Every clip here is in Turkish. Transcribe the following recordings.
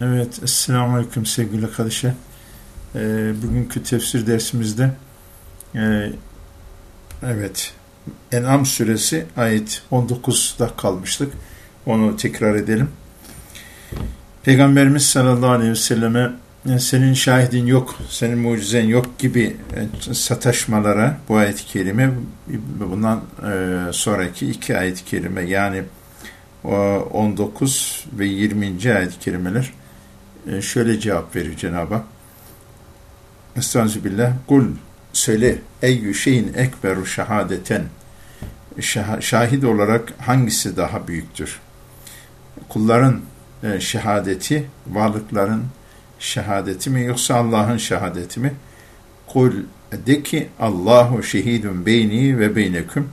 Evet, Esselamu Aleyküm sevgili kardeşler. Ee, bugünkü tefsir dersimizde e, evet, En'am suresi ayet 19'da kalmıştık. Onu tekrar edelim. Peygamberimiz sallallahu aleyhi ve selleme e, senin şahidin yok, senin mucizen yok gibi e, sataşmalara bu ayet-i kerime bundan e, sonraki iki ayet-i kerime yani 19 ve 20. ayet-i kerimeler şöyle cevap verir Cenab-ı Hak. Estağfirullah. Kul söyle eyyü şeyin ekberu şehadeten şahit olarak hangisi daha büyüktür? Kulların şehadeti, varlıkların şehadeti mi yoksa Allah'ın şehadeti mi? Kul de ki Allahu şehidun beyni ve beyneküm.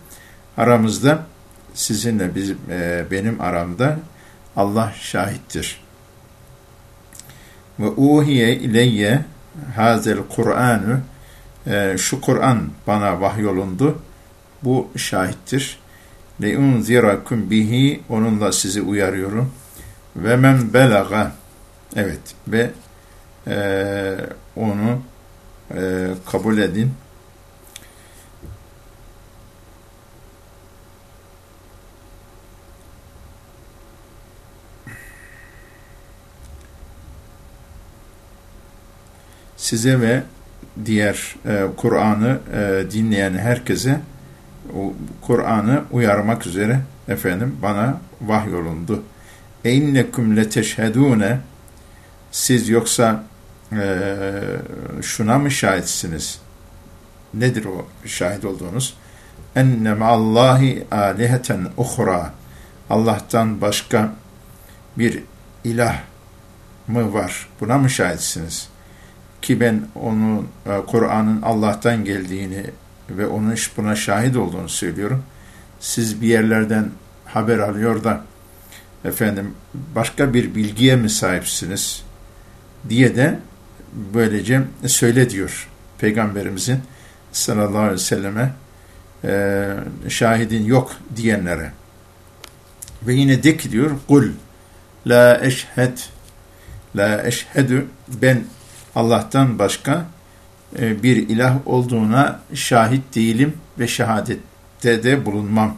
Aramızda sizinle bizim, e, benim aramda Allah şahittir. Ve uhiye ileyye hazel Kur'an'ı e, şu Kur'an bana vahyolundu. Bu şahittir. Le unzirakum bihi onunla sizi uyarıyorum. Ve men belaga evet ve e, onu e, kabul edin. Size ve diğer e, Kur'an'ı e, dinleyen herkese Kur'an'ı uyarmak üzere efendim bana vahyolundu. Eyneküm leteşhedûne siz yoksa e, şuna mı şahitsiniz? Nedir o şahit olduğunuz? Enne Allahi aliheten uhra. Allah'tan başka bir ilah mı var? Buna mı şahitsiniz? Ki ben onun e, Kur'an'ın Allah'tan geldiğini ve onun buna şahit olduğunu söylüyorum. Siz bir yerlerden haber alıyor da efendim başka bir bilgiye mi sahipsiniz diye de böylece söyle diyor Peygamberimizin sallallahu aleyhi ve selleme e, şahidin yok diyenlere. Ve yine de ki diyor kul la eşhed la eşhedü ben Allah'tan başka e, bir ilah olduğuna şahit değilim ve şehadette de bulunmam.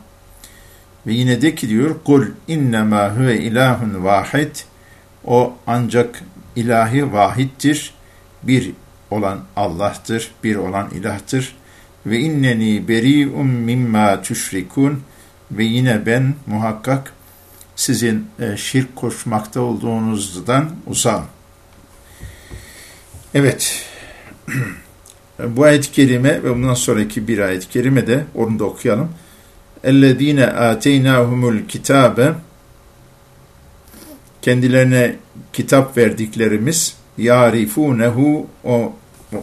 Ve yine de ki diyor kul innema huve ilahun vahid o ancak ilahi vahittir bir olan Allah'tır, bir olan ilahtır. Ve inneni beri'um mimma tüşrikun ve yine ben muhakkak sizin e, şirk koşmakta olduğunuzdan uzağım. Evet, bu ayet-i kerime ve bundan sonraki bir ayet-i kerime de onu da okuyalım. اَلَّذ۪ينَ آتَيْنَاهُمُ الْكِتَابَ Kendilerine kitap verdiklerimiz yarifunehu o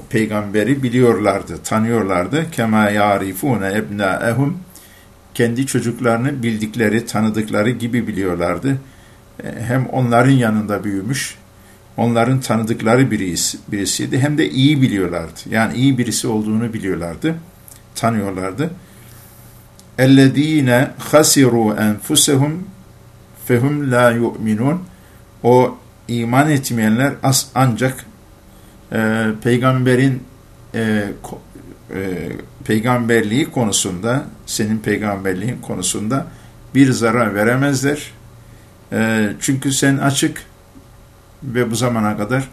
peygamberi biliyorlardı, tanıyorlardı. Kema yarifune ebnaehum kendi çocuklarını bildikleri, tanıdıkları gibi biliyorlardı. E, hem onların yanında büyümüş, onların tanıdıkları birisi, birisiydi. Hem de iyi biliyorlardı. Yani iyi birisi olduğunu biliyorlardı, tanıyorlardı. اَلَّذ۪ينَ خَسِرُوا اَنْفُسَهُمْ fehum la yu'minun. O iman etmeyenler as ancak e, peygamberin e, e, peygamberliği konusunda, senin peygamberliğin konusunda bir zarar veremezler. E, çünkü sen açık ve bu zamana kadar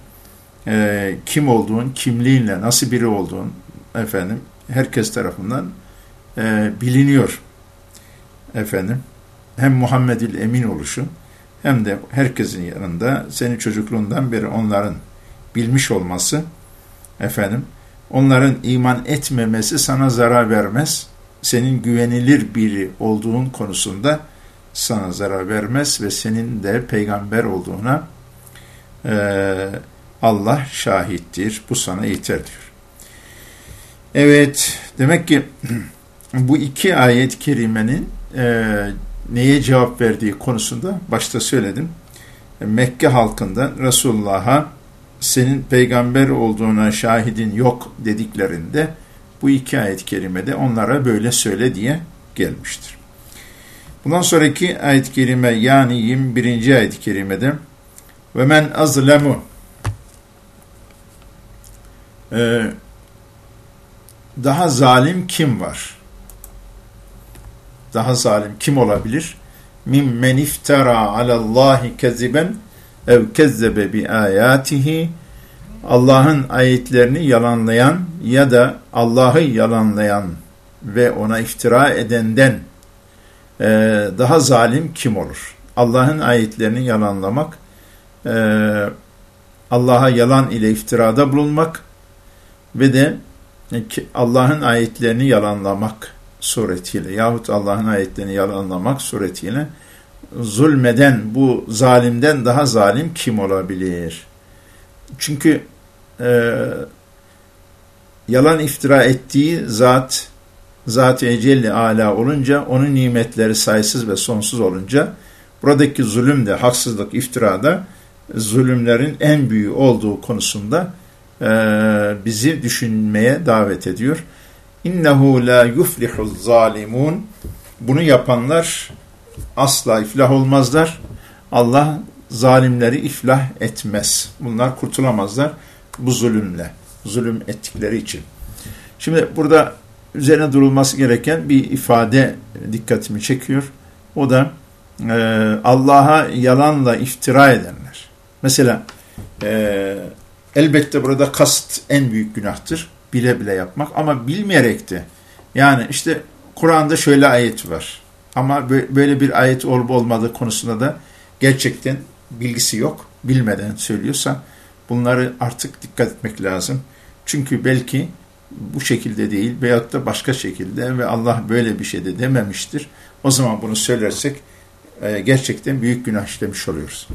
e, kim olduğun, kimliğinle, nasıl biri olduğun efendim herkes tarafından e, biliniyor efendim. Hem Muhammedül Emin oluşun hem de herkesin yanında senin çocukluğundan beri onların bilmiş olması efendim onların iman etmemesi sana zarar vermez. Senin güvenilir biri olduğun konusunda sana zarar vermez ve senin de peygamber olduğuna e, Allah şahittir. Bu sana yeter diyor. Evet, demek ki bu iki ayet-i kerimenin e, neye cevap verdiği konusunda başta söyledim. Mekke halkında Resulullah'a senin peygamber olduğuna şahidin yok dediklerinde bu iki ayet-i kerimede onlara böyle söyle diye gelmiştir. Bundan sonraki ayet-i kerime yani 21. ayet-i kerimede Ve men azlemu ee, daha zalim kim var? Daha zalim kim olabilir? Mimmen iftara alallahi keziben ev kezzebe bi ayatihi Allah'ın ayetlerini yalanlayan ya da Allah'ı yalanlayan ve ona iftira edenden e, daha zalim kim olur? Allah'ın ayetlerini yalanlamak, e, Allah'a yalan ile iftirada bulunmak ve de Allah'ın ayetlerini yalanlamak suretiyle yahut Allah'ın ayetlerini yalanlamak suretiyle zulmeden bu zalimden daha zalim kim olabilir? Çünkü e, yalan iftira ettiği zat Zat-ı Ecelle Ala olunca, onun nimetleri sayısız ve sonsuz olunca, buradaki zulüm de, haksızlık, iftirada, zulümlerin en büyüğü olduğu konusunda e, bizi düşünmeye davet ediyor. İnnehu la yuflihu zalimun. Bunu yapanlar asla iflah olmazlar. Allah zalimleri iflah etmez. Bunlar kurtulamazlar bu zulümle, zulüm ettikleri için. Şimdi burada üzerine durulması gereken bir ifade dikkatimi çekiyor. O da e, Allah'a yalanla iftira edenler. Mesela e, elbette burada kast en büyük günahtır. Bile bile yapmak ama bilmeyerek de yani işte Kur'an'da şöyle ayet var. Ama böyle bir ayet olup olmadığı konusunda da gerçekten bilgisi yok. Bilmeden söylüyorsa bunları artık dikkat etmek lazım. Çünkü belki bu şekilde değil veyahut da başka şekilde ve Allah böyle bir şey de dememiştir. O zaman bunu söylersek e, gerçekten büyük günah işlemiş oluyoruz.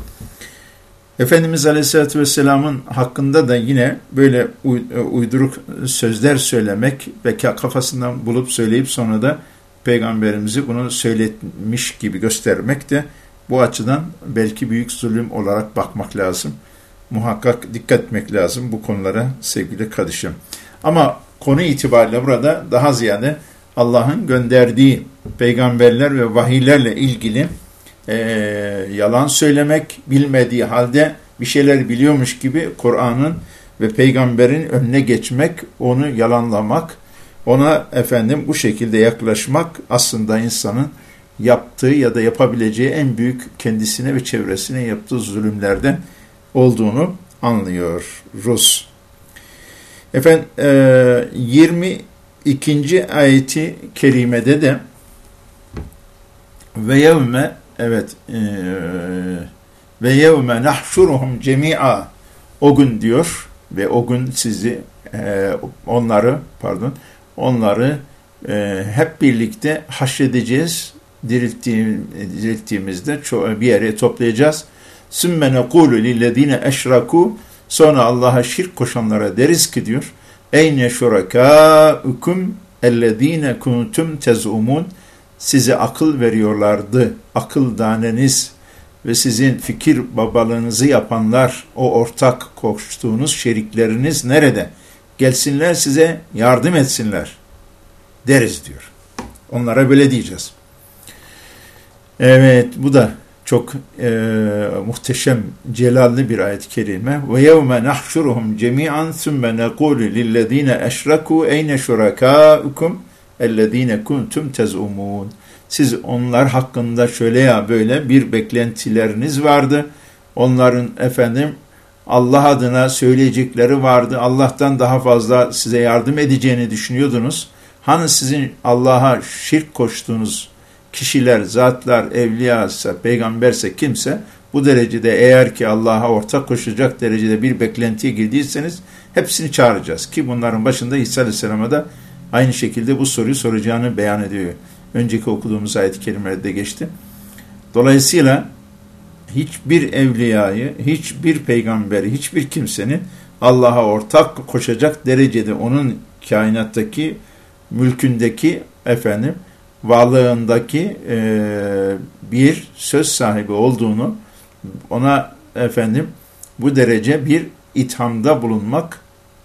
Efendimiz Aleyhisselatü Vesselam'ın hakkında da yine böyle e, uyduruk sözler söylemek ve kafasından bulup söyleyip sonra da Peygamberimizi bunu söyletmiş gibi göstermek de bu açıdan belki büyük zulüm olarak bakmak lazım. Muhakkak dikkat etmek lazım bu konulara sevgili kardeşim. Ama konu itibariyle burada daha ziyade Allah'ın gönderdiği peygamberler ve vahiylerle ilgili e, yalan söylemek, bilmediği halde bir şeyler biliyormuş gibi Kur'an'ın ve peygamberin önüne geçmek, onu yalanlamak, ona efendim bu şekilde yaklaşmak aslında insanın yaptığı ya da yapabileceği en büyük kendisine ve çevresine yaptığı zulümlerden olduğunu anlıyor Rus. Efendim e, 22. ayeti kerimede de ve yevme evet e, ve yevme nahşuruhum cemi'a. O gün diyor ve o gün sizi e, onları pardon onları e, hep birlikte haşredeceğiz dirilttiğim, dirilttiğimizde bir yere toplayacağız. Sümme nekulu lillezine eşraku Sonra Allah'a şirk koşanlara deriz ki diyor, Eyne şurakâukum ellezîne kuntum tezumun size akıl veriyorlardı. Akıl daneniz ve sizin fikir babalığınızı yapanlar, o ortak koştuğunuz şerikleriniz nerede? Gelsinler size yardım etsinler deriz diyor. Onlara böyle diyeceğiz. Evet bu da çok e, muhteşem, celalli bir ayet-i kerime. Ve yevme nahşuruhum cemi'an sümme nekulu lillezine eşraku eyne ellezine kuntum tezumun. Siz onlar hakkında şöyle ya böyle bir beklentileriniz vardı. Onların efendim Allah adına söyleyecekleri vardı. Allah'tan daha fazla size yardım edeceğini düşünüyordunuz. Hani sizin Allah'a şirk koştuğunuz kişiler, zatlar, evliyasa, peygamberse kimse bu derecede eğer ki Allah'a ortak koşacak derecede bir beklentiye girdiyseniz hepsini çağıracağız. Ki bunların başında İsa Aleyhisselam'a da aynı şekilde bu soruyu soracağını beyan ediyor. Önceki okuduğumuz ayet-i kerimelerde geçti. Dolayısıyla hiçbir evliyayı, hiçbir peygamberi, hiçbir kimsenin Allah'a ortak koşacak derecede onun kainattaki, mülkündeki efendim varlığındaki e, bir söz sahibi olduğunu ona efendim bu derece bir ithamda bulunmak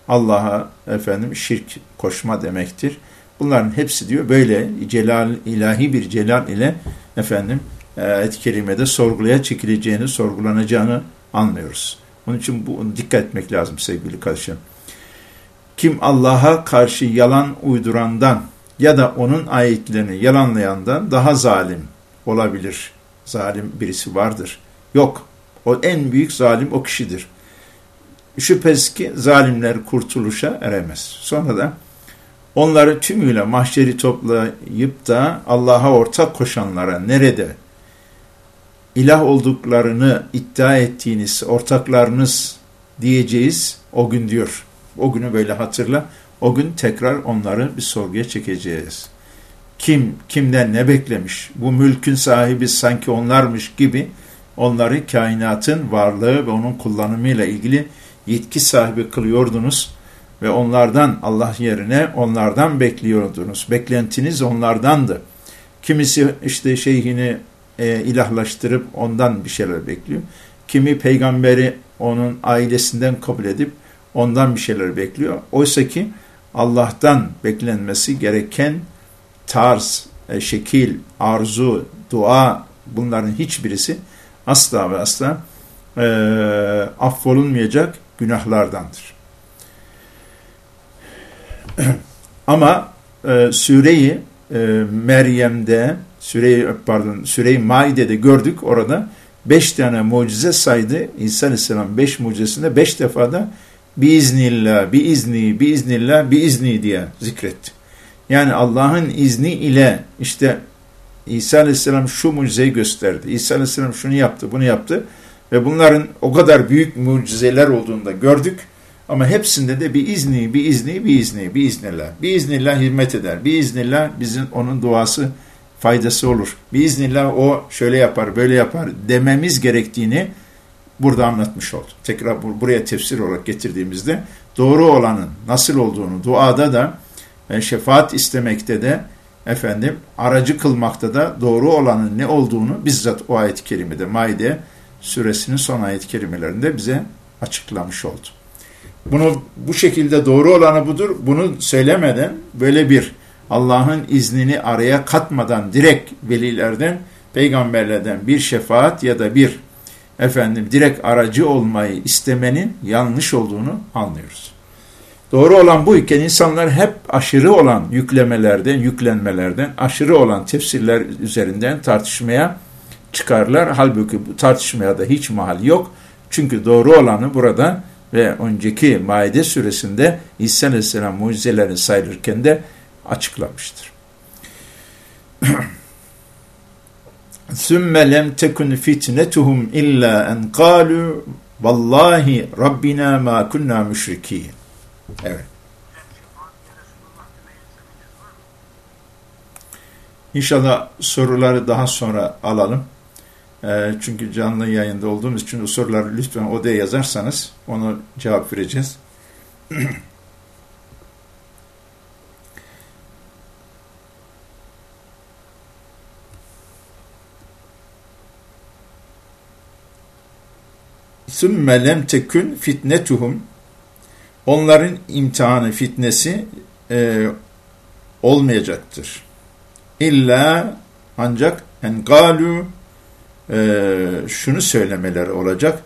Allah'a efendim şirk koşma demektir. Bunların hepsi diyor böyle celal ilahi bir celal ile efendim ayet-i kerimede sorgulaya çekileceğini, sorgulanacağını anlıyoruz. Onun için bu dikkat etmek lazım sevgili kardeşim. Kim Allah'a karşı yalan uydurandan ya da onun ayetlerini yalanlayandan daha zalim olabilir. Zalim birisi vardır. Yok. O en büyük zalim o kişidir. Şüphesiz ki zalimler kurtuluşa eremez. Sonra da onları tümüyle mahşeri toplayıp da Allah'a ortak koşanlara nerede ilah olduklarını iddia ettiğiniz ortaklarınız diyeceğiz o gün diyor. O günü böyle hatırla. O gün tekrar onları bir sorguya çekeceğiz. Kim, kimden ne beklemiş? Bu mülkün sahibi sanki onlarmış gibi onları kainatın varlığı ve onun kullanımıyla ilgili yetki sahibi kılıyordunuz ve onlardan Allah yerine onlardan bekliyordunuz. Beklentiniz onlardandı. Kimisi işte şeyhini e, ilahlaştırıp ondan bir şeyler bekliyor. Kimi peygamberi onun ailesinden kabul edip ondan bir şeyler bekliyor. Oysa ki Allah'tan beklenmesi gereken tarz, e, şekil, arzu, dua bunların hiçbirisi asla ve asla e, affolunmayacak günahlardandır. Ama e, süreyi e, Meryem'de, süreyi pardon, süreyi Maide'de gördük orada beş tane mucize saydı. İsa Aleyhisselam beş mucizesinde beş defada da biiznillah, biizni, biiznillah, biizni diye zikretti. Yani Allah'ın izni ile işte İsa Aleyhisselam şu mucizeyi gösterdi. İsa Aleyhisselam şunu yaptı, bunu yaptı. Ve bunların o kadar büyük mucizeler olduğunu da gördük. Ama hepsinde de bir izni, bir izni, bir izni, bir iznillah. Bir iznillah hizmet eder. Bir iznillah bizim onun duası faydası olur. Bir iznillah o şöyle yapar, böyle yapar dememiz gerektiğini burada anlatmış oldu. Tekrar buraya tefsir olarak getirdiğimizde doğru olanın nasıl olduğunu duada da şefaat istemekte de efendim aracı kılmakta da doğru olanın ne olduğunu bizzat o ayet-i kerimede Maide suresinin son ayet-i kerimelerinde bize açıklamış oldu. Bunu bu şekilde doğru olanı budur. Bunu söylemeden böyle bir Allah'ın iznini araya katmadan direkt velilerden, peygamberlerden bir şefaat ya da bir efendim direkt aracı olmayı istemenin yanlış olduğunu anlıyoruz. Doğru olan bu iken insanlar hep aşırı olan yüklemelerden, yüklenmelerden, aşırı olan tefsirler üzerinden tartışmaya çıkarlar. Halbuki bu tartışmaya da hiç mahal yok. Çünkü doğru olanı burada ve önceki Maide suresinde İsa Aleyhisselam mucizelerini sayılırken de açıklamıştır. ثُمَّ لَمْ تَكُنْ فِتْنَتُهُمْ اِلَّا اَنْ قَالُوا وَاللّٰهِ رَبِّنَا مَا كُنَّا مُشْرِك۪ينَ Evet. İnşallah soruları daha sonra alalım. Ee, çünkü canlı yayında olduğumuz için o soruları lütfen odaya yazarsanız onu cevap vereceğiz. Sümme lem tekün fitnetuhum Onların imtihanı, fitnesi e, olmayacaktır. İlla ancak en galu e, şunu söylemeleri olacak.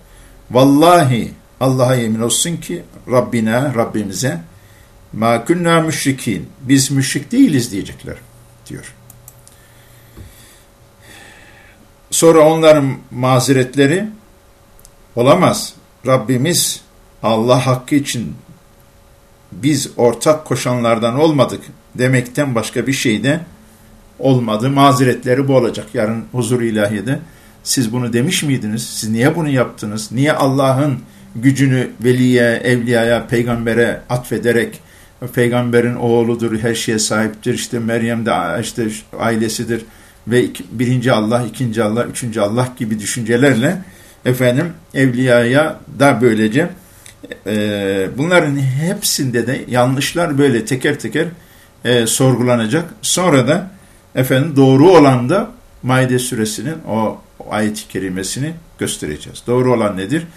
Vallahi Allah'a yemin olsun ki Rabbine, Rabbimize ma kunna müşrikin. Biz müşrik değiliz diyecekler diyor. Sonra onların mazeretleri olamaz. Rabbimiz Allah hakkı için biz ortak koşanlardan olmadık demekten başka bir şey de olmadı. Mazeretleri bu olacak. Yarın huzur ilahiyede siz bunu demiş miydiniz? Siz niye bunu yaptınız? Niye Allah'ın gücünü veliye, evliyaya, peygambere atfederek peygamberin oğludur, her şeye sahiptir, işte Meryem de işte ailesidir ve birinci Allah, ikinci Allah, üçüncü Allah gibi düşüncelerle efendim evliyaya da böylece e, bunların hepsinde de yanlışlar böyle teker teker e, sorgulanacak. Sonra da efendim doğru olan da Maide suresinin o, ayet-i kerimesini göstereceğiz. Doğru olan nedir?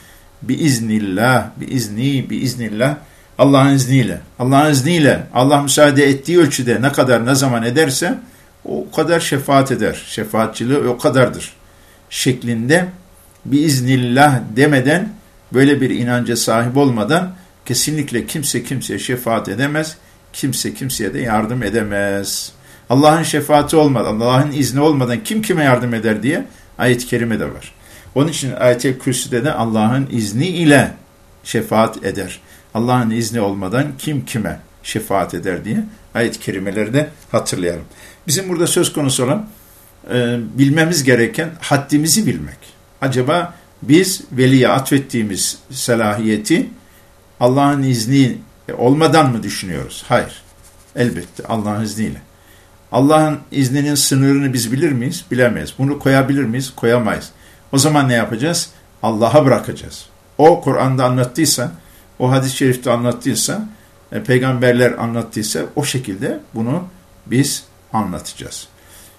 Bi iznillah, bi izni, bi iznillah. Allah'ın izniyle. Allah'ın izniyle Allah müsaade ettiği ölçüde ne kadar ne zaman ederse o kadar şefaat eder. Şefaatçiliği o kadardır. Şeklinde biiznillah demeden böyle bir inanca sahip olmadan kesinlikle kimse kimseye şefaat edemez. Kimse kimseye de yardım edemez. Allah'ın şefaati olmadan, Allah'ın izni olmadan kim kime yardım eder diye ayet-i kerime de var. Onun için ayet-i kürsüde de Allah'ın izni ile şefaat eder. Allah'ın izni olmadan kim kime şefaat eder diye ayet-i kerimeleri de hatırlayalım. Bizim burada söz konusu olan e, bilmemiz gereken haddimizi bilmek. Acaba biz veliye atfettiğimiz selahiyeti Allah'ın izni olmadan mı düşünüyoruz? Hayır. Elbette Allah'ın izniyle. Allah'ın izninin sınırını biz bilir miyiz? Bilemeyiz. Bunu koyabilir miyiz? Koyamayız. O zaman ne yapacağız? Allah'a bırakacağız. O Kur'an'da anlattıysa, o hadis-i şerifte anlattıysa, e, peygamberler anlattıysa o şekilde bunu biz anlatacağız.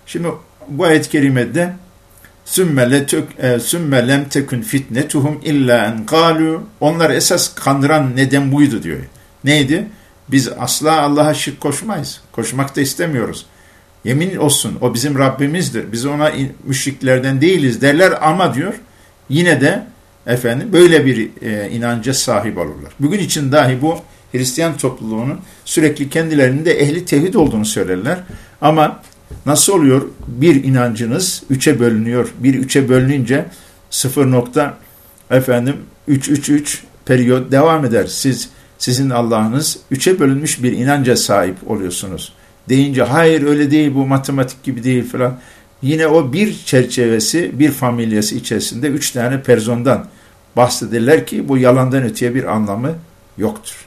Şimdi bu ayet-i kerimede sümme lem tekun fitnetuhum illa en kalu onlar esas kandıran neden buydu diyor. Neydi? Biz asla Allah'a şirk koşmayız. Koşmak da istemiyoruz. Yemin olsun o bizim Rabbimizdir. Biz ona müşriklerden değiliz derler ama diyor yine de efendim böyle bir e, inanca sahip olurlar. Bugün için dahi bu Hristiyan topluluğunun sürekli kendilerinde ehli tevhid olduğunu söylerler. Ama nasıl oluyor? Bir inancınız üçe bölünüyor. Bir üçe bölününce sıfır nokta efendim 3 3 3 periyot devam eder. Siz sizin Allah'ınız üçe bölünmüş bir inanca sahip oluyorsunuz. Deyince hayır öyle değil bu matematik gibi değil falan. Yine o bir çerçevesi, bir familyası içerisinde üç tane persondan bahsederler ki bu yalandan öteye bir anlamı yoktur.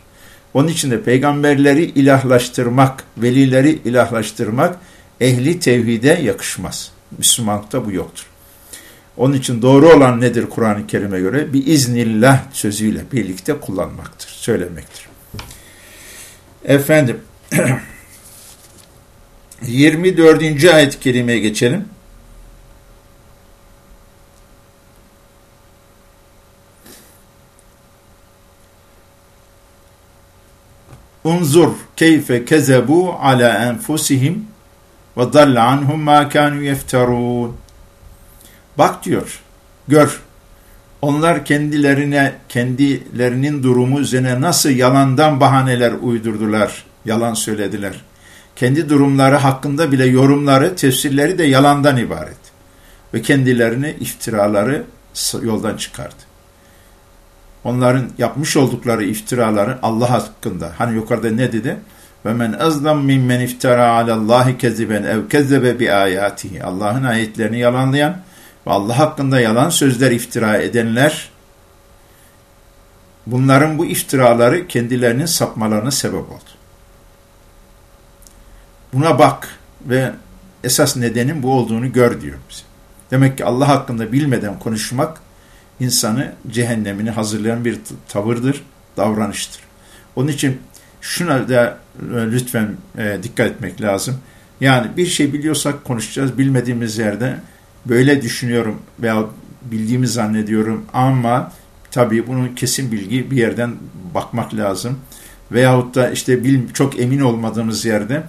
Onun için de peygamberleri ilahlaştırmak, velileri ilahlaştırmak ehli tevhide yakışmaz. Müslümanlıkta bu yoktur. Onun için doğru olan nedir Kur'an-ı Kerim'e göre? Bir iznillah sözüyle birlikte kullanmaktır, söylemektir. Efendim, 24. ayet-i kerimeye geçelim. Unzur keyfe kezebu ala enfusihim ve dalle anhum ma kanu yefterun. Bak diyor, gör. Onlar kendilerine, kendilerinin durumu üzerine nasıl yalandan bahaneler uydurdular, yalan söylediler. Kendi durumları hakkında bile yorumları, tefsirleri de yalandan ibaret. Ve kendilerini iftiraları yoldan çıkardı onların yapmış oldukları iftiraları Allah hakkında. Hani yukarıda ne dedi? Ve men azlam mimmen iftara alallahi keziben ev kezzebe bi ayatihi. Allah'ın ayetlerini yalanlayan ve Allah hakkında yalan sözler iftira edenler bunların bu iftiraları kendilerinin sapmalarına sebep oldu. Buna bak ve esas nedenin bu olduğunu gör diyor bize. Demek ki Allah hakkında bilmeden konuşmak insanı cehennemini hazırlayan bir tavırdır, davranıştır. Onun için şuna da e, lütfen e, dikkat etmek lazım. Yani bir şey biliyorsak konuşacağız. Bilmediğimiz yerde böyle düşünüyorum veya bildiğimi zannediyorum ama tabii bunun kesin bilgi bir yerden bakmak lazım. Veyahut da işte çok emin olmadığımız yerde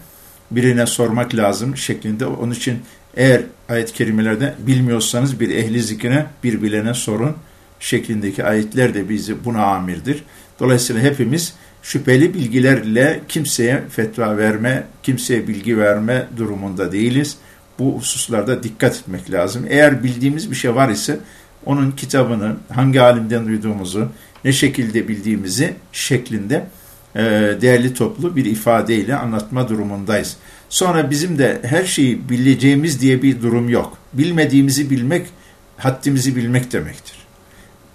birine sormak lazım şeklinde. Onun için eğer ayet-i kerimelerde bilmiyorsanız bir ehli zikrine bir bilene sorun şeklindeki ayetler de bizi buna amirdir. Dolayısıyla hepimiz şüpheli bilgilerle kimseye fetva verme, kimseye bilgi verme durumunda değiliz. Bu hususlarda dikkat etmek lazım. Eğer bildiğimiz bir şey var ise onun kitabını, hangi alimden duyduğumuzu, ne şekilde bildiğimizi şeklinde e, değerli toplu bir ifadeyle anlatma durumundayız. Sonra bizim de her şeyi bileceğimiz diye bir durum yok. Bilmediğimizi bilmek, haddimizi bilmek demektir.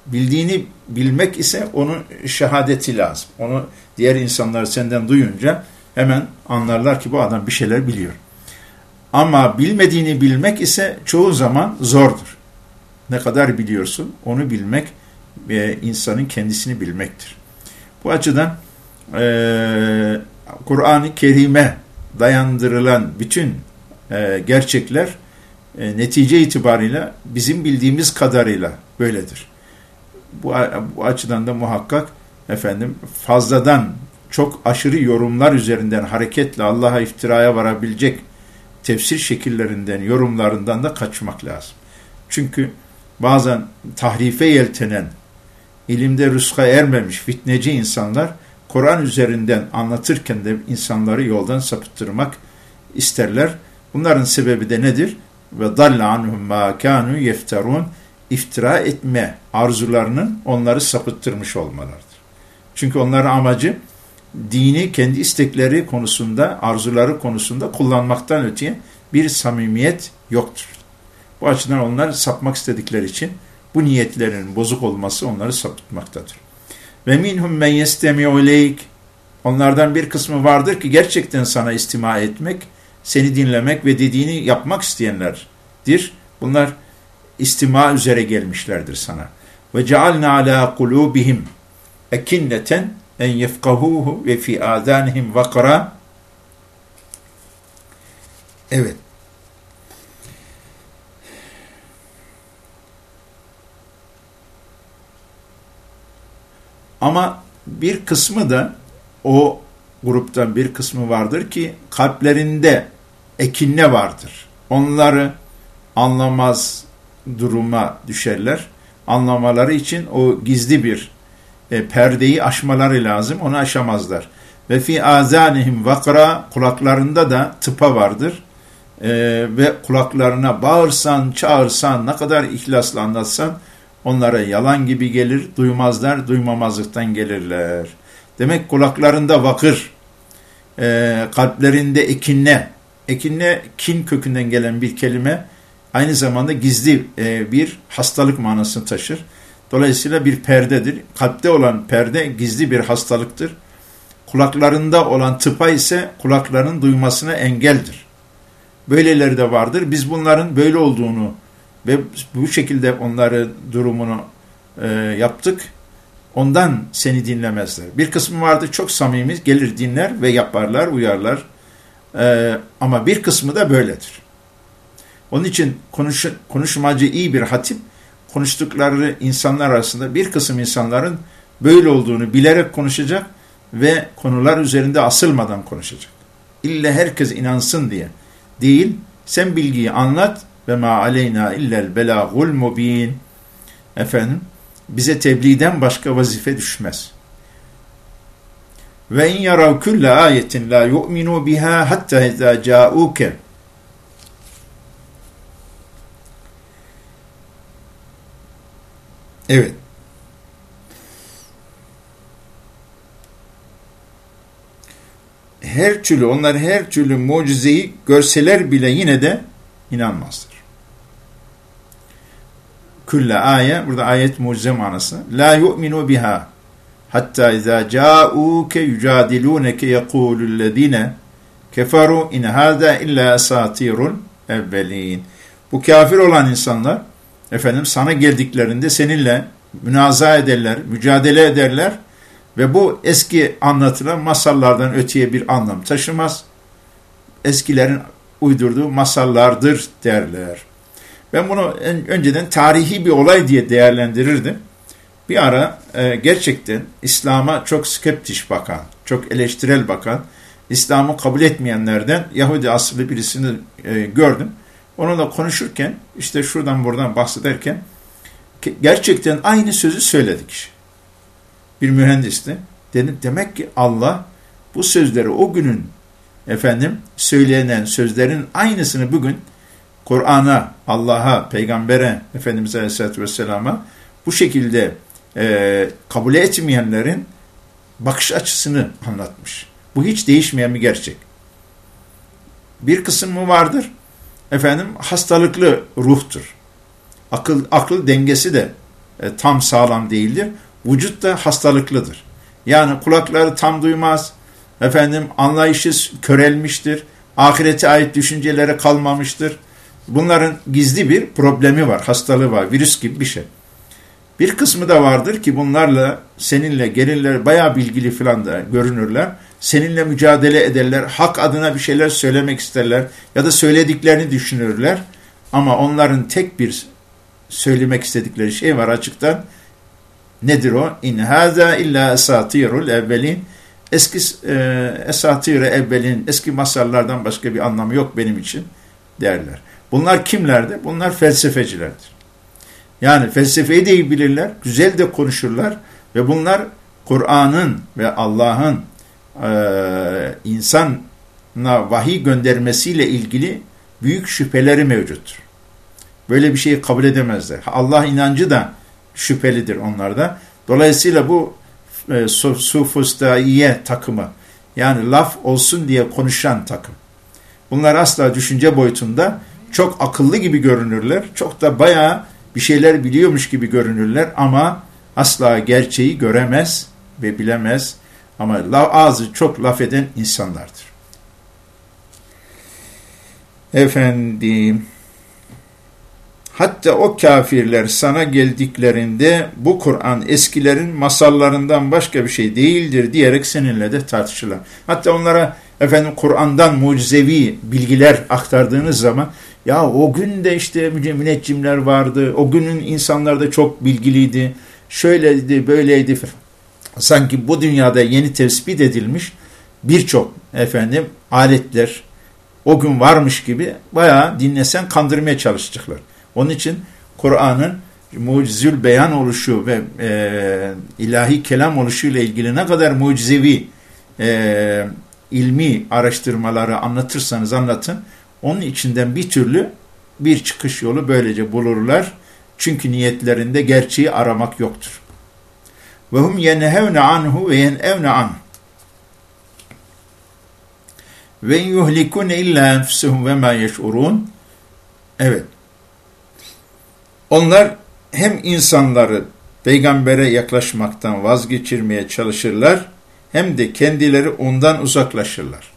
Bildiğini bilmek ise onun şehadeti lazım. Onu diğer insanlar senden duyunca hemen anlarlar ki bu adam bir şeyler biliyor. Ama bilmediğini bilmek ise çoğu zaman zordur. Ne kadar biliyorsun onu bilmek e, insanın kendisini bilmektir. Bu açıdan e, Kur'an-ı Kerim'e dayandırılan bütün e, gerçekler e, netice itibariyle bizim bildiğimiz kadarıyla böyledir. Bu, bu açıdan da muhakkak efendim fazladan çok aşırı yorumlar üzerinden hareketle Allah'a iftiraya varabilecek tefsir şekillerinden, yorumlarından da kaçmak lazım. Çünkü bazen tahrife yeltenen, ilimde rüska ermemiş fitneci insanlar Kur'an üzerinden anlatırken de insanları yoldan sapıttırmak isterler. Bunların sebebi de nedir? Ve dalle anhum ma kanu yefterun iftira etme arzularının onları sapıttırmış olmalarıdır. Çünkü onların amacı dini kendi istekleri konusunda, arzuları konusunda kullanmaktan öteye bir samimiyet yoktur. Bu açıdan onlar sapmak istedikleri için bu niyetlerinin bozuk olması onları sapıtmaktadır. Ve minhum men yestemi'u ileyk Onlardan bir kısmı vardır ki gerçekten sana istima etmek, seni dinlemek ve dediğini yapmak isteyenlerdir. Bunlar istima üzere gelmişlerdir sana. Ve cealna ala kulubihim ekinneten en yefkahuhu ve fi adanihim vakara. Evet. Ama bir kısmı da o gruptan bir kısmı vardır ki kalplerinde ekinne vardır. Onları anlamaz duruma düşerler. Anlamaları için o gizli bir e, perdeyi aşmaları lazım. Onu aşamazlar. Ve fi azanihim vakra kulaklarında da tıpa vardır. E, ve kulaklarına bağırsan, çağırsan, ne kadar ihlasla anlatsan onlara yalan gibi gelir, duymazlar, duymamazlıktan gelirler. Demek kulaklarında vakır, e, kalplerinde ekinne, ekinne kin kökünden gelen bir kelime, aynı zamanda gizli e, bir hastalık manasını taşır. Dolayısıyla bir perdedir. Kalpte olan perde gizli bir hastalıktır. Kulaklarında olan tıpa ise kulakların duymasına engeldir. Böyleleri de vardır. Biz bunların böyle olduğunu ve bu şekilde onları durumunu e, yaptık. Ondan seni dinlemezler. Bir kısmı vardı çok samimi gelir dinler ve yaparlar, uyarlar. Ee, ama bir kısmı da böyledir. Onun için konuş, konuşmacı iyi bir hatip konuştukları insanlar arasında bir kısım insanların böyle olduğunu bilerek konuşacak ve konular üzerinde asılmadan konuşacak. İlle herkes inansın diye değil, sen bilgiyi anlat ve ma aleyna illel belagul mubin. Efendim, bize tebliğden başka vazife düşmez. Ve in yarav kulle ayetin la yu'minu biha hatta izâ câ'ûke. Evet. Her türlü, onlar her türlü mucizeyi görseler bile yine de inanmazlar külle ayet, burada ayet mucize manası. La yu'minu biha. Hatta izâ câ'ûke yücadilûneke yekûlullezîne keferu in hâzâ illa esâtirul evvelîn. Bu kafir olan insanlar efendim sana geldiklerinde seninle münaza ederler, mücadele ederler ve bu eski anlatılan masallardan öteye bir anlam taşımaz. Eskilerin uydurduğu masallardır derler. Ben bunu en, önceden tarihi bir olay diye değerlendirirdim. Bir ara e, gerçekten İslam'a çok skeptiş bakan, çok eleştirel bakan, İslam'ı kabul etmeyenlerden Yahudi asıllı birisini e, gördüm. Onunla konuşurken, işte şuradan buradan bahsederken gerçekten aynı sözü söyledik. Bir mühendisti. Dedim, demek ki Allah bu sözleri o günün efendim söylenen sözlerin aynısını bugün Kur'an'a, Allah'a, peygambere, Efendimiz Aleyhisselatü Vesselam'a bu şekilde e, kabul etmeyenlerin bakış açısını anlatmış. Bu hiç değişmeyen bir gerçek. Bir kısım mı vardır? Efendim hastalıklı ruhtur. Akıl, akıl dengesi de e, tam sağlam değildir. Vücut da hastalıklıdır. Yani kulakları tam duymaz. Efendim anlayışı körelmiştir. Ahirete ait düşüncelere kalmamıştır Bunların gizli bir problemi var, hastalığı var, virüs gibi bir şey. Bir kısmı da vardır ki bunlarla seninle gelirler, bayağı bilgili falan da görünürler. Seninle mücadele ederler, hak adına bir şeyler söylemek isterler ya da söylediklerini düşünürler. Ama onların tek bir söylemek istedikleri şey var açıktan. Nedir o? İn hâzâ illa esatirul evvelin. Eski e, esatire evvelin, eski masallardan başka bir anlamı yok benim için derler. Bunlar kimlerdi? Bunlar felsefecilerdir. Yani felsefeyi de iyi bilirler, güzel de konuşurlar ve bunlar Kur'an'ın ve Allah'ın e, insana vahiy göndermesiyle ilgili büyük şüpheleri mevcuttur. Böyle bir şeyi kabul edemezler. Allah inancı da şüphelidir onlarda. Dolayısıyla bu e, sufustaiye takımı yani laf olsun diye konuşan takım. Bunlar asla düşünce boyutunda çok akıllı gibi görünürler. Çok da bayağı bir şeyler biliyormuş gibi görünürler ama asla gerçeği göremez ve bilemez. Ama ağzı çok laf eden insanlardır. Efendim, hatta o kafirler sana geldiklerinde bu Kur'an eskilerin masallarından başka bir şey değildir diyerek seninle de tartışırlar. Hatta onlara efendim Kur'an'dan mucizevi bilgiler aktardığınız zaman ya o gün de işte müneccimler vardı, o günün insanlar da çok bilgiliydi, şöyleydi, böyleydi. Sanki bu dünyada yeni tespit edilmiş birçok efendim aletler o gün varmış gibi bayağı dinlesen kandırmaya çalışacaklar. Onun için Kur'an'ın mucizül beyan oluşu ve e, ilahi kelam oluşu ile ilgili ne kadar mucizevi e, ilmi araştırmaları anlatırsanız anlatın, onun içinden bir türlü bir çıkış yolu böylece bulurlar. Çünkü niyetlerinde gerçeği aramak yoktur. Ve hum yenhevne anhu ve yenevne anhu. Ve yuhlikune illa enfusuhum ve ma yeş'urun. Evet. Onlar hem insanları peygambere yaklaşmaktan vazgeçirmeye çalışırlar hem de kendileri ondan uzaklaşırlar.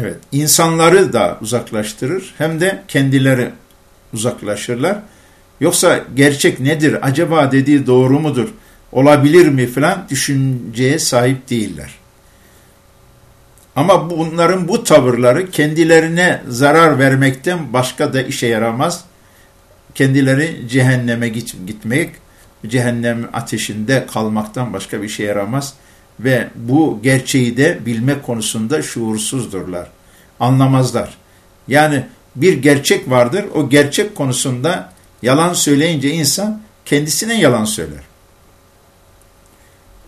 Evet, insanları da uzaklaştırır hem de kendileri uzaklaşırlar. Yoksa gerçek nedir, acaba dediği doğru mudur, olabilir mi falan düşünceye sahip değiller. Ama bunların bu tavırları kendilerine zarar vermekten başka da işe yaramaz. Kendileri cehenneme git gitmek, cehennem ateşinde kalmaktan başka bir şey yaramaz. Ve bu gerçeği de bilme konusunda şuursuzdurlar. Anlamazlar. Yani bir gerçek vardır. O gerçek konusunda yalan söyleyince insan kendisine yalan söyler.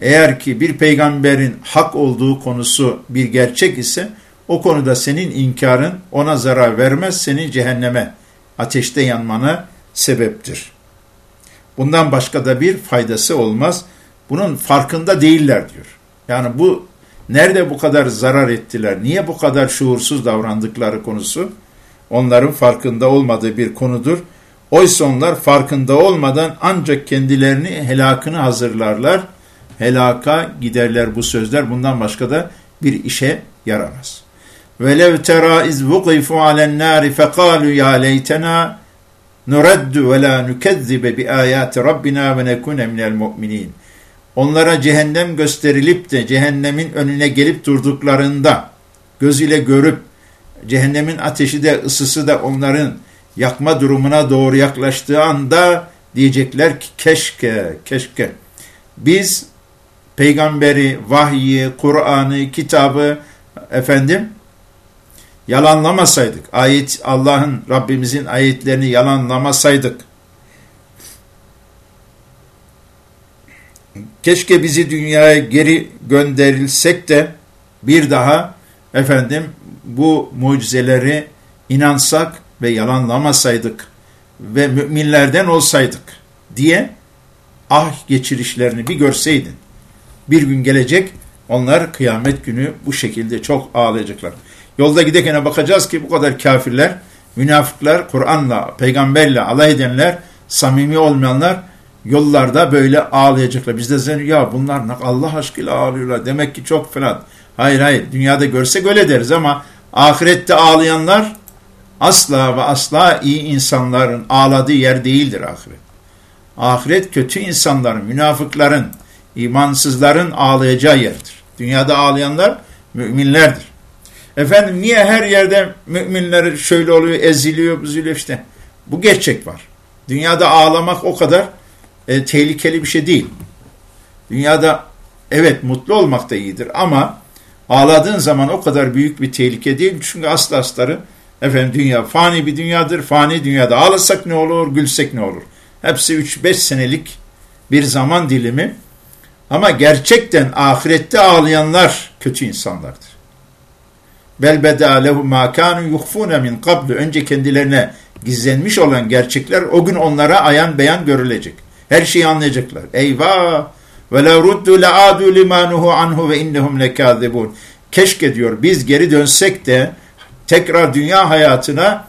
Eğer ki bir peygamberin hak olduğu konusu bir gerçek ise o konuda senin inkarın ona zarar vermez, seni cehenneme, ateşte yanmana sebeptir. Bundan başka da bir faydası olmaz. Bunun farkında değiller diyor. Yani bu nerede bu kadar zarar ettiler, niye bu kadar şuursuz davrandıkları konusu onların farkında olmadığı bir konudur. Oysa onlar farkında olmadan ancak kendilerini helakını hazırlarlar helaka giderler bu sözler. Bundan başka da bir işe yaramaz. وَلَوْ تَرَى اِذْ وُقِفُوا عَلَى النَّارِ فَقَالُوا يَا لَيْتَنَا نُرَدُّ وَلَا نُكَذِّبَ بِآيَاتِ رَبِّنَا وَنَكُونَ مِنَ الْمُؤْمِنِينَ Onlara cehennem gösterilip de cehennemin önüne gelip durduklarında gözüyle görüp cehennemin ateşi de ısısı da onların yakma durumuna doğru yaklaştığı anda diyecekler ki keşke, keşke biz peygamberi, vahyi, Kur'an'ı, kitabı efendim yalanlamasaydık, ayet Allah'ın Rabbimizin ayetlerini yalanlamasaydık. Keşke bizi dünyaya geri gönderilsek de bir daha efendim bu mucizeleri inansak ve yalanlamasaydık ve müminlerden olsaydık diye ah geçirişlerini bir görseydin bir gün gelecek onlar kıyamet günü bu şekilde çok ağlayacaklar. Yolda giderken bakacağız ki bu kadar kafirler, münafıklar, Kur'an'la, peygamberle alay edenler, samimi olmayanlar yollarda böyle ağlayacaklar. Biz de zannediyoruz ya bunlar Allah aşkıyla ağlıyorlar. Demek ki çok falan. Hayır hayır dünyada görsek öyle deriz ama ahirette ağlayanlar asla ve asla iyi insanların ağladığı yer değildir ahiret. Ahiret kötü insanların, münafıkların, imansızların ağlayacağı yerdir. Dünyada ağlayanlar müminlerdir. Efendim niye her yerde müminler şöyle oluyor, eziliyor, üzülüyor işte. Bu gerçek var. Dünyada ağlamak o kadar e, tehlikeli bir şey değil. Dünyada evet mutlu olmak da iyidir ama ağladığın zaman o kadar büyük bir tehlike değil. Çünkü aslı asları Efendim dünya fani bir dünyadır. Fani dünyada ağlasak ne olur, gülsek ne olur. Hepsi 3-5 senelik bir zaman dilimi. Ama gerçekten ahirette ağlayanlar kötü insanlardır. Bel beda lehu ma kanu yukhfuna min qablu. Önce kendilerine gizlenmiş olan gerçekler o gün onlara ayan beyan görülecek. Her şeyi anlayacaklar. Eyvah! Ve la ruddu la adu limanuhu anhu ve innehum lekazibun. Keşke diyor biz geri dönsek de tekrar dünya hayatına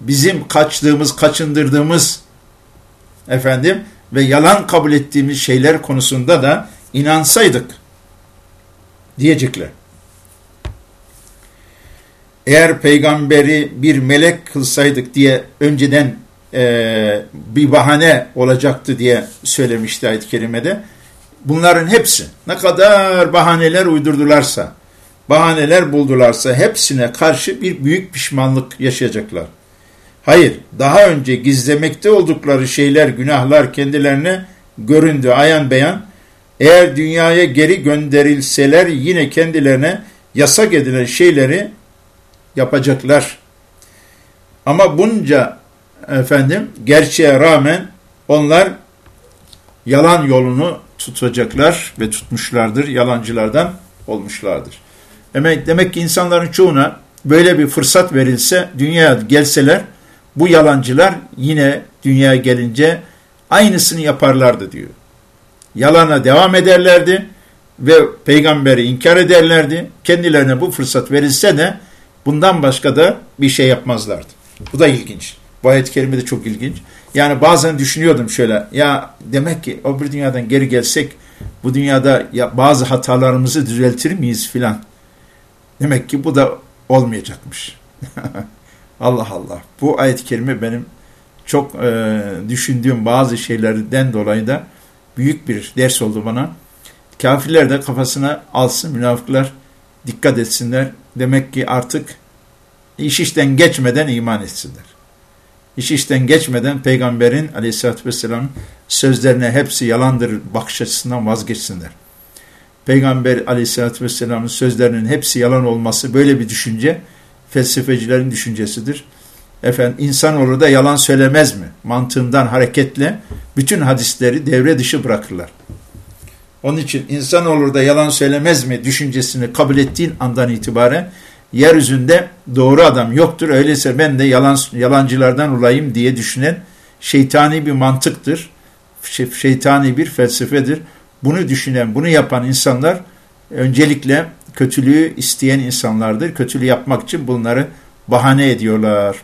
bizim kaçtığımız, kaçındırdığımız efendim ve yalan kabul ettiğimiz şeyler konusunda da inansaydık diyecekler. Eğer peygamberi bir melek kılsaydık diye önceden e, bir bahane olacaktı diye söylemişti ayet-i kerimede. Bunların hepsi ne kadar bahaneler uydurdularsa, bahaneler buldularsa hepsine karşı bir büyük pişmanlık yaşayacaklar. Hayır, daha önce gizlemekte oldukları şeyler, günahlar kendilerine göründü ayan beyan. Eğer dünyaya geri gönderilseler yine kendilerine yasak edilen şeyleri yapacaklar. Ama bunca efendim gerçeğe rağmen onlar yalan yolunu tutacaklar ve tutmuşlardır. Yalancılardan olmuşlardır. Demek, demek ki insanların çoğuna böyle bir fırsat verilse, dünyaya gelseler, bu yalancılar yine dünyaya gelince aynısını yaparlardı diyor. Yalana devam ederlerdi ve peygamberi inkar ederlerdi. Kendilerine bu fırsat verilse de bundan başka da bir şey yapmazlardı. Bu da ilginç. Bu ayet-i kerime de çok ilginç. Yani bazen düşünüyordum şöyle, ya demek ki o bir dünyadan geri gelsek, bu dünyada ya bazı hatalarımızı düzeltir miyiz filan. Demek ki bu da olmayacakmış. Allah Allah. Bu ayet-i kerime benim çok e, düşündüğüm bazı şeylerden dolayı da büyük bir ders oldu bana. Kafirler de kafasına alsın, münafıklar dikkat etsinler. Demek ki artık iş işten geçmeden iman etsinler. İş işten geçmeden peygamberin aleyhissalatü vesselam sözlerine hepsi yalandır bakış açısından vazgeçsinler. Peygamber aleyhissalatü vesselamın sözlerinin hepsi yalan olması böyle bir düşünce felsefecilerin düşüncesidir. Efendim insanoğlu da yalan söylemez mi? Mantığından hareketle bütün hadisleri devre dışı bırakırlar. Onun için insanoğlu da yalan söylemez mi düşüncesini kabul ettiğin andan itibaren yeryüzünde doğru adam yoktur. Öyleyse ben de yalan, yalancılardan olayım diye düşünen şeytani bir mantıktır. Şeytani bir felsefedir. Bunu düşünen, bunu yapan insanlar öncelikle kötülüğü isteyen insanlardır. Kötülüğü yapmak için bunları bahane ediyorlar.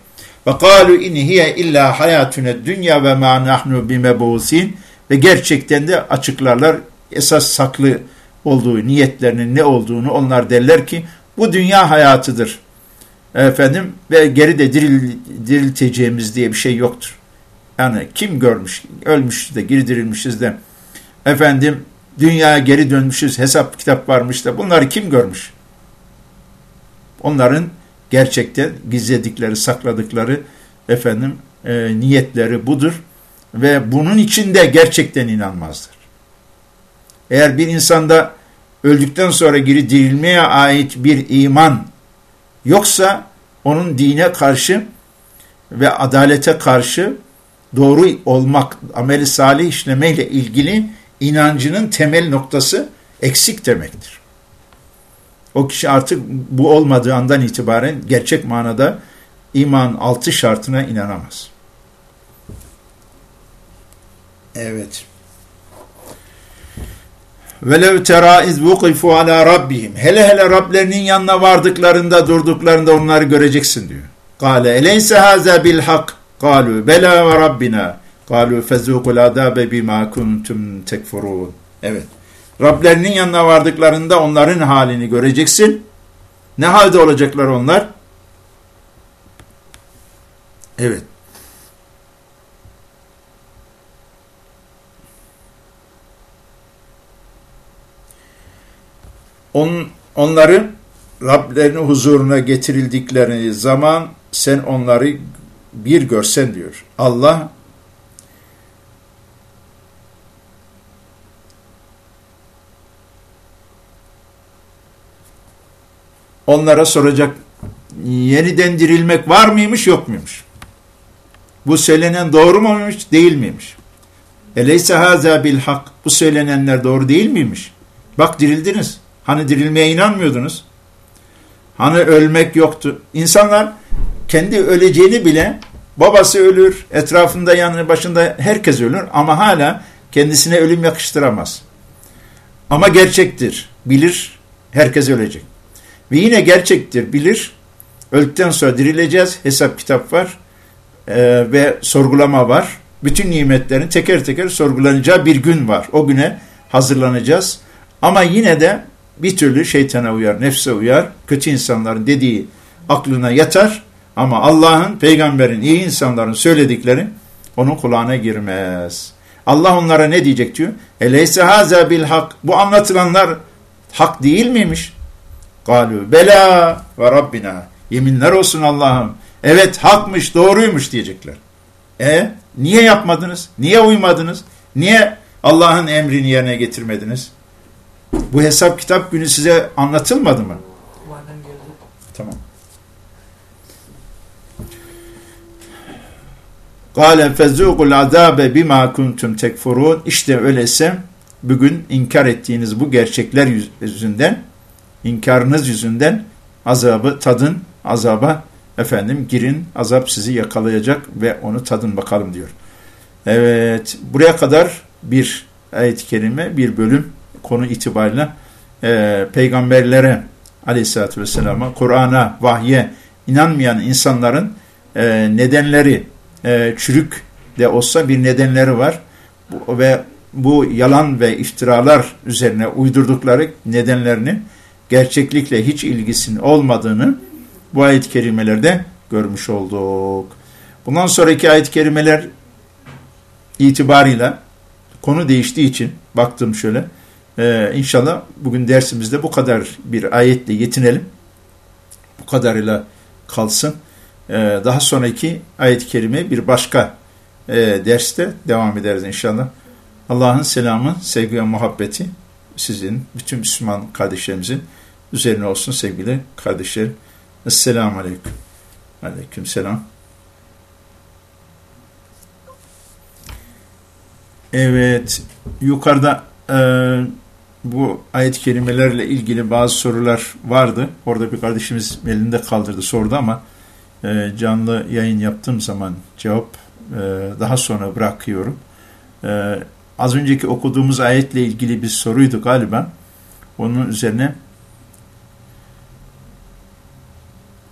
Kalu in hiye illa hayatuna dünya ma nahnu bimebusin ve gerçekten de açıklarlar esas saklı olduğu niyetlerinin ne olduğunu onlar derler ki bu dünya hayatıdır. Efendim ve geride diril, dirilteceğimiz diye bir şey yoktur. Yani kim görmüş, ölmüş de geri dirilmişiz de efendim dünyaya geri dönmüşüz, hesap kitap varmış da bunları kim görmüş? Onların gerçekten gizledikleri, sakladıkları efendim e, niyetleri budur ve bunun içinde gerçekten inanmazdır. Eğer bir insanda öldükten sonra geri dirilmeye ait bir iman yoksa onun dine karşı ve adalete karşı doğru olmak, ameli salih işlemeyle ilgili inancının temel noktası eksik demektir. O kişi artık bu olmadığı andan itibaren gerçek manada iman altı şartına inanamaz. Evet. Velev tera iz vukifu ala rabbihim. Hele hele Rablerinin yanına vardıklarında durduklarında onları göreceksin diyor. Haza bil hak. Kalu bela ve rabbina. Kalu fezukul adabe bima kuntum tekfurun. Evet. Rablerinin yanına vardıklarında onların halini göreceksin. Ne halde olacaklar onlar? Evet. On, onları Rablerinin huzuruna getirildikleri zaman sen onları bir görsen diyor. Allah onlara soracak yeniden dirilmek var mıymış yok muymuş? Bu söylenen doğru muymuş değil miymiş? Eleyse haza bil hak. Bu söylenenler doğru değil miymiş? Bak dirildiniz. Hani dirilmeye inanmıyordunuz? Hani ölmek yoktu. İnsanlar kendi öleceğini bile babası ölür, etrafında yanı başında herkes ölür ama hala kendisine ölüm yakıştıramaz. Ama gerçektir. Bilir herkes ölecek. Ve yine gerçektir. Bilir öldükten sonra dirileceğiz. Hesap kitap var e, ve sorgulama var. Bütün nimetlerin teker teker sorgulanacağı bir gün var. O güne hazırlanacağız. Ama yine de bir türlü şeytana uyar, nefse uyar, kötü insanların dediği aklına yatar ama Allah'ın, peygamberin, iyi insanların söyledikleri onun kulağına girmez. Allah onlara ne diyecek diyor? Eleyse haza bil hak. Bu anlatılanlar hak değil miymiş? Galu bela ve Rabbina. Yeminler olsun Allah'ım. Evet hakmış, doğruymuş diyecekler. E niye yapmadınız? Niye uymadınız? Niye Allah'ın emrini yerine getirmediniz? Bu hesap kitap günü size anlatılmadı mı? Tamam. Kale fezûkul azâbe bimâ kuntum tekfurûn. İşte öyleyse bugün inkar ettiğiniz bu gerçekler yüzünden, inkarınız yüzünden azabı tadın, azaba efendim girin, azap sizi yakalayacak ve onu tadın bakalım diyor. Evet, buraya kadar bir ayet-i kerime, bir bölüm konu itibariyle e, peygamberlere aleyhissalatü vesselama, Kur'an'a, vahye inanmayan insanların e, nedenleri, e, çürük de olsa bir nedenleri var. Bu, ve bu yalan ve iftiralar üzerine uydurdukları nedenlerini gerçeklikle hiç ilgisinin olmadığını bu ayet-i kerimelerde görmüş olduk. Bundan sonraki ayet-i kerimeler itibarıyla konu değiştiği için baktım şöyle. Ee, inşallah bugün dersimizde bu kadar bir ayetle yetinelim. Bu kadarıyla kalsın. Ee, daha sonraki ayet-i kerime bir başka e, derste devam ederiz inşallah. Allah'ın selamı, sevgi ve muhabbeti sizin, bütün Müslüman kardeşlerimizin üzerine olsun sevgili kardeşlerim. Esselamu Aleyküm. Aleyküm selam. Evet, yukarıda e, bu ayet-i kerimelerle ilgili bazı sorular vardı. Orada bir kardeşimiz elinde kaldırdı, sordu ama e, canlı yayın yaptığım zaman cevap e, daha sonra bırakıyorum. E, az önceki okuduğumuz ayetle ilgili bir soruydu galiba. Onun üzerine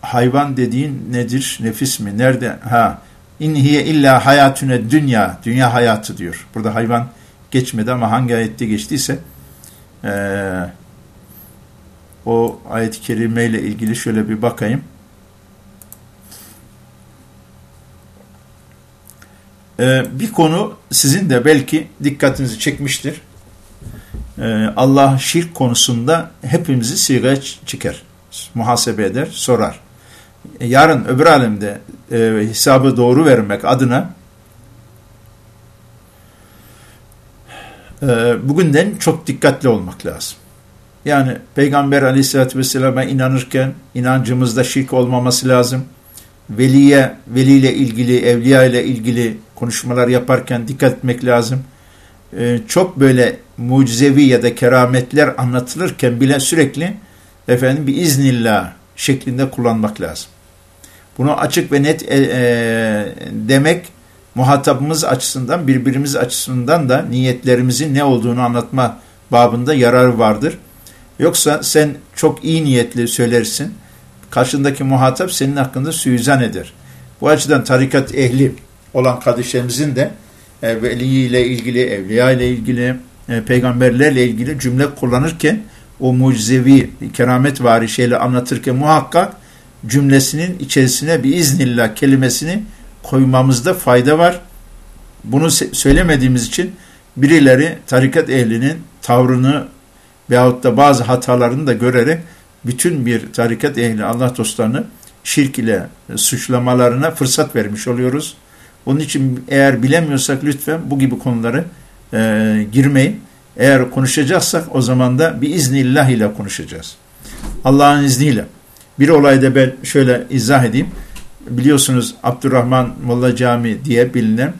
hayvan dediğin nedir? Nefis mi? Nerede? Ha. İnhiye illa hayatüne dünya. Dünya hayatı diyor. Burada hayvan geçmedi ama hangi ayette geçtiyse ee, o ayet-i kerimeyle ilgili şöyle bir bakayım. Ee, bir konu sizin de belki dikkatinizi çekmiştir. Ee, Allah şirk konusunda hepimizi sigaya çeker, muhasebe eder, sorar. E, yarın öbür alemde e, hesabı doğru vermek adına e, bugünden çok dikkatli olmak lazım. Yani Peygamber aleyhissalatü vesselam'a inanırken inancımızda şirk olmaması lazım. Veliye, veliyle ilgili, evliya ile ilgili konuşmalar yaparken dikkat etmek lazım. Ee, çok böyle mucizevi ya da kerametler anlatılırken bile sürekli efendim bir iznillah şeklinde kullanmak lazım. Bunu açık ve net e, e, demek muhatabımız açısından, birbirimiz açısından da niyetlerimizin ne olduğunu anlatma babında yararı vardır. Yoksa sen çok iyi niyetli söylersin, karşındaki muhatap senin hakkında suizan eder. Bu açıdan tarikat ehli olan kardeşlerimizin de e, veli ile ilgili, evliya ile ilgili, e, peygamberlerle ilgili cümle kullanırken o mucizevi, keramet vari şeyle anlatırken muhakkak cümlesinin içerisine bir iznillah kelimesini koymamızda fayda var. Bunu söylemediğimiz için birileri tarikat ehlinin tavrını veyahut da bazı hatalarını da görerek bütün bir tarikat ehli Allah dostlarını şirk ile suçlamalarına fırsat vermiş oluyoruz. Onun için eğer bilemiyorsak lütfen bu gibi konuları e, girmeyin. Eğer konuşacaksak o zaman da bir iznillah ile konuşacağız. Allah'ın izniyle. Bir olayda ben şöyle izah edeyim. Biliyorsunuz Abdurrahman Molla Cami diye bilinen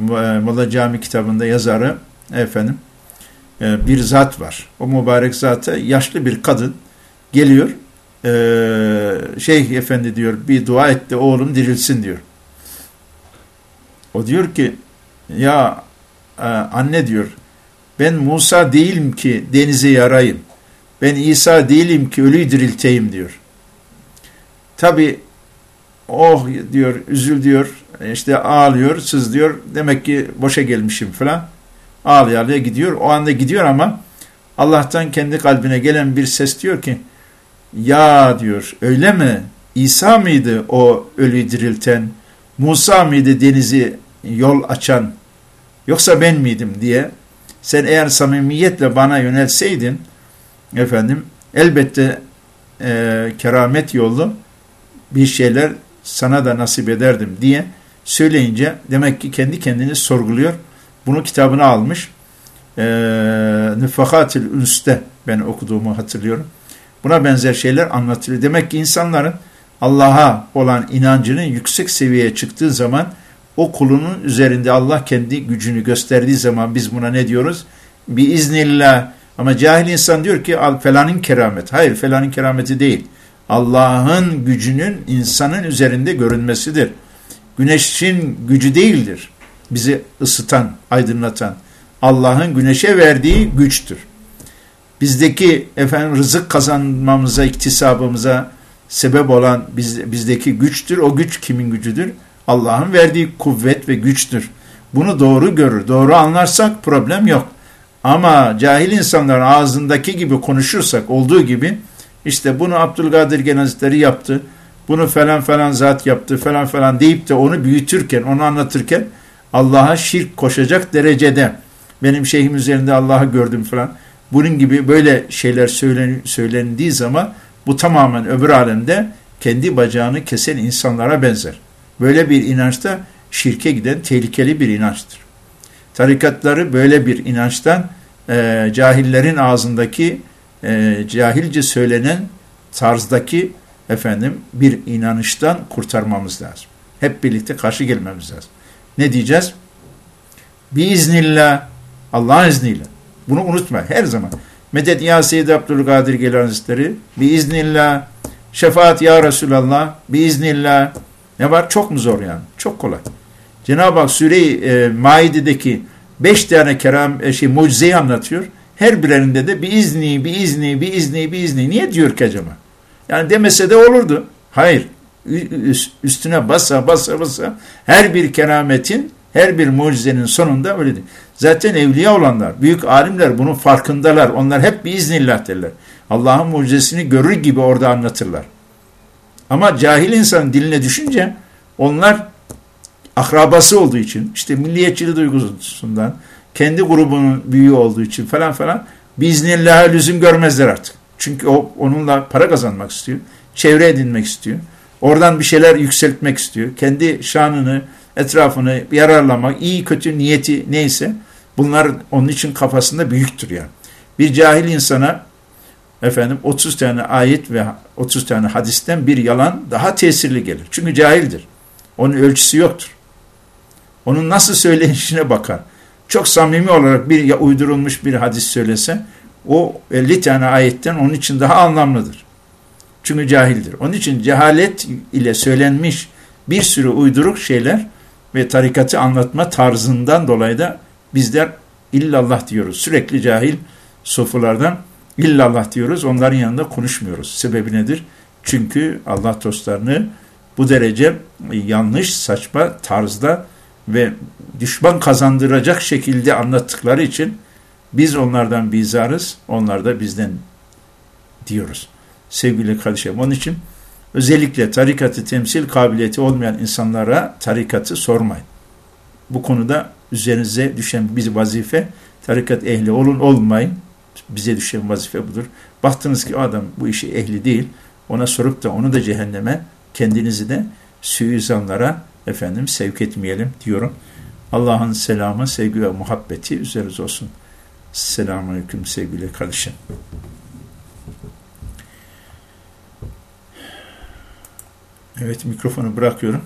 e, Molla Cami kitabında yazarı efendim e, bir zat var. O mübarek zata yaşlı bir kadın geliyor. E, Şeyh efendi diyor bir dua et de oğlum dirilsin diyor. O diyor ki ya anne diyor ben Musa değilim ki denize yarayım. Ben İsa değilim ki ölüyü dirilteyim diyor. Tabi oh diyor, üzül diyor, işte ağlıyor, sızlıyor. Demek ki boşa gelmişim falan. Ağlıyor, ağlıyor gidiyor. O anda gidiyor ama Allah'tan kendi kalbine gelen bir ses diyor ki ya diyor öyle mi? İsa mıydı o ölüyü dirilten? Musa mıydı denizi yol açan? Yoksa ben miydim diye sen eğer samimiyetle bana yönelseydin efendim elbette e, keramet yolu bir şeyler sana da nasip ederdim diye söyleyince demek ki kendi kendini sorguluyor. Bunu kitabına almış. E, Nüfakatil Üns'te ben okuduğumu hatırlıyorum. Buna benzer şeyler anlatılıyor. Demek ki insanların Allah'a olan inancının yüksek seviyeye çıktığı zaman o kulunun üzerinde Allah kendi gücünü gösterdiği zaman biz buna ne diyoruz? Bir iznillah. Ama cahil insan diyor ki al felanın keramet. Hayır felanın kerameti değil. Allah'ın gücünün insanın üzerinde görünmesidir. Güneşin gücü değildir. Bizi ısıtan, aydınlatan. Allah'ın güneşe verdiği güçtür. Bizdeki efendim rızık kazanmamıza, iktisabımıza sebep olan biz, bizdeki güçtür. O güç kimin gücüdür? Allah'ın verdiği kuvvet ve güçtür. Bunu doğru görür, doğru anlarsak problem yok. Ama cahil insanların ağzındaki gibi konuşursak olduğu gibi işte bunu Abdülkadir Genazitleri yaptı, bunu falan falan zat yaptı falan falan deyip de onu büyütürken, onu anlatırken Allah'a şirk koşacak derecede benim şeyhim üzerinde Allah'ı gördüm falan. Bunun gibi böyle şeyler söylen, söylendiği zaman bu tamamen öbür alemde kendi bacağını kesen insanlara benzer. Böyle bir inançta şirke giden tehlikeli bir inançtır. Tarikatları böyle bir inançtan e, cahillerin ağzındaki e, cahilce söylenen tarzdaki efendim bir inanıştan kurtarmamız lazım. Hep birlikte karşı gelmemiz lazım. Ne diyeceğiz? Biiznillah, Allah'ın izniyle. Bunu unutma her zaman. Medet ya Seyyid Abdülkadir Geylani Hazretleri, biiznillah, şefaat ya Resulallah, biiznillah, ne var? Çok mu zor yani? Çok kolay. Cenab-ı Hak Süre-i e, Maide'deki beş tane keram, e, şey, mucizeyi anlatıyor. Her birerinde de bir izni, bir izni, bir izni, bir izni. Niye diyor ki acaba? Yani demese de olurdu. Hayır. Üstüne basa basa basa her bir kerametin, her bir mucizenin sonunda öyledir. Zaten evliya olanlar, büyük alimler bunun farkındalar. Onlar hep bir iznillah derler. Allah'ın mucizesini görür gibi orada anlatırlar. Ama cahil insan diline düşünce onlar akrabası olduğu için, işte milliyetçilik duygusundan, kendi grubunun büyüğü olduğu için falan falan biiznillah'a lüzum görmezler artık. Çünkü o onunla para kazanmak istiyor, çevre edinmek istiyor. Oradan bir şeyler yükseltmek istiyor. Kendi şanını, etrafını yararlamak, iyi kötü niyeti neyse bunlar onun için kafasında büyüktür yani. Bir cahil insana efendim 30 tane ayet ve 30 tane hadisten bir yalan daha tesirli gelir. Çünkü cahildir. Onun ölçüsü yoktur. Onun nasıl söyleyişine bakar. Çok samimi olarak bir uydurulmuş bir hadis söylese o 50 tane ayetten onun için daha anlamlıdır. Çünkü cahildir. Onun için cehalet ile söylenmiş bir sürü uyduruk şeyler ve tarikatı anlatma tarzından dolayı da bizler illallah diyoruz. Sürekli cahil sofulardan İllallah diyoruz, onların yanında konuşmuyoruz. Sebebi nedir? Çünkü Allah dostlarını bu derece yanlış, saçma tarzda ve düşman kazandıracak şekilde anlattıkları için biz onlardan bizarız, onlar da bizden diyoruz. Sevgili kardeşim, onun için özellikle tarikatı temsil kabiliyeti olmayan insanlara tarikatı sormayın. Bu konuda üzerinize düşen bir vazife, tarikat ehli olun olmayın, bize düşen vazife budur. Baktınız ki adam bu işi ehli değil. Ona sorup da onu da cehenneme kendinizi de suizanlara efendim sevk etmeyelim diyorum. Allah'ın selamı, sevgi ve muhabbeti üzerinize olsun. Selamun Aleyküm sevgili kardeşim. Evet mikrofonu bırakıyorum.